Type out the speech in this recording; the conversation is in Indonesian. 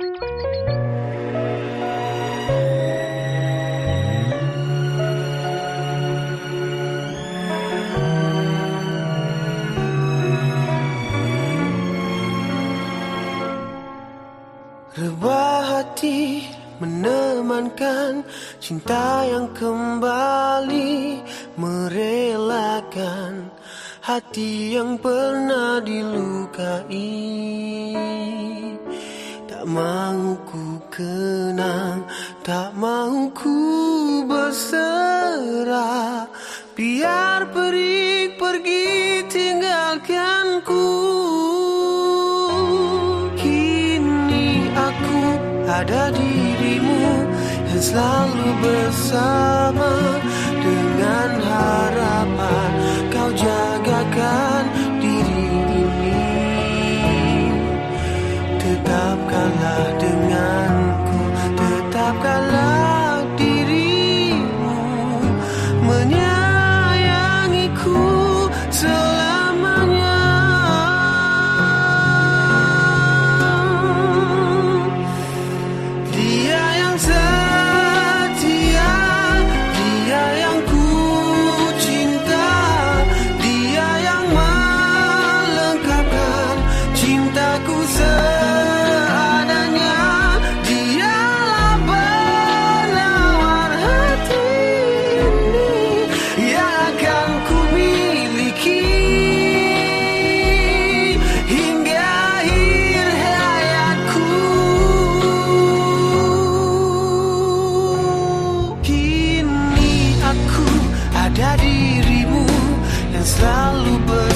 Rebah hati menemankan cinta yang kembali merelakan hati yang pernah dilukai Tak mau ku kenang, tak mau ku berserah. Biar pergi pergi tinggalkanku ada dirimu yang selalu bersama selalu ber